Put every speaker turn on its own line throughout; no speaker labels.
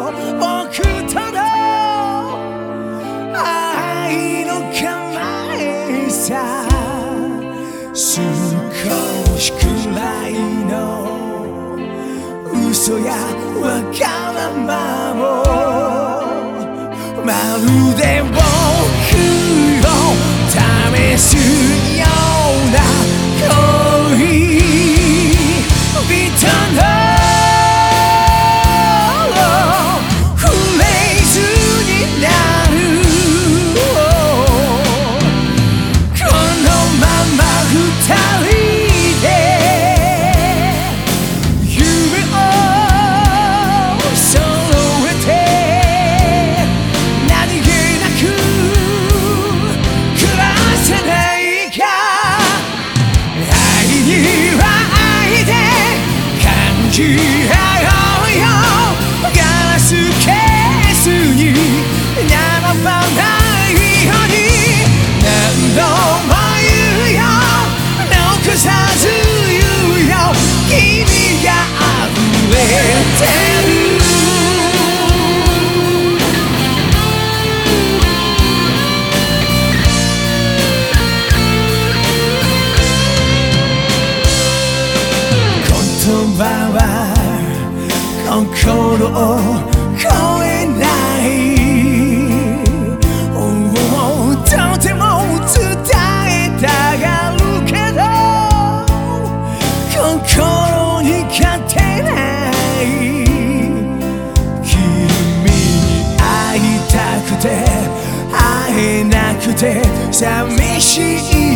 僕との愛の構えさ少しくらいの嘘やわがままをまるで感じ合おうよガラスケースに並ばないように何度も言うよ残さず言うよ君が溢れてる言葉は心を超えないとても伝えたがるけど心に勝てない君に会いたくて会えなくて寂しい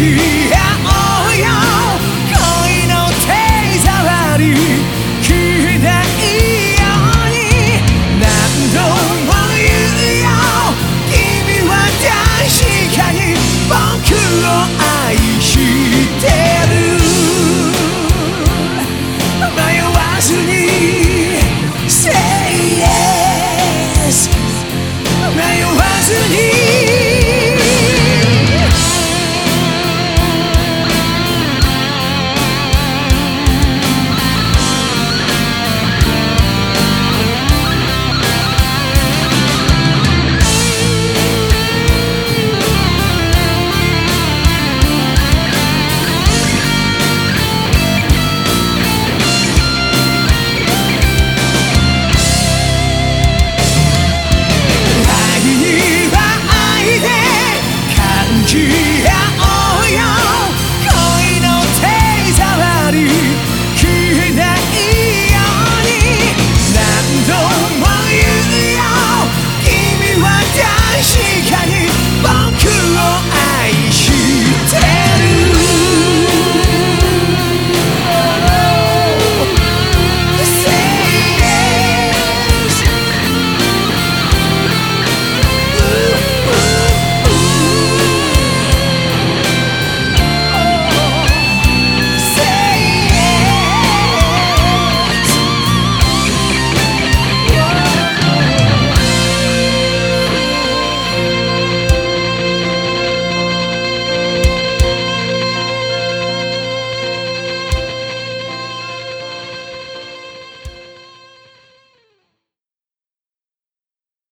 雨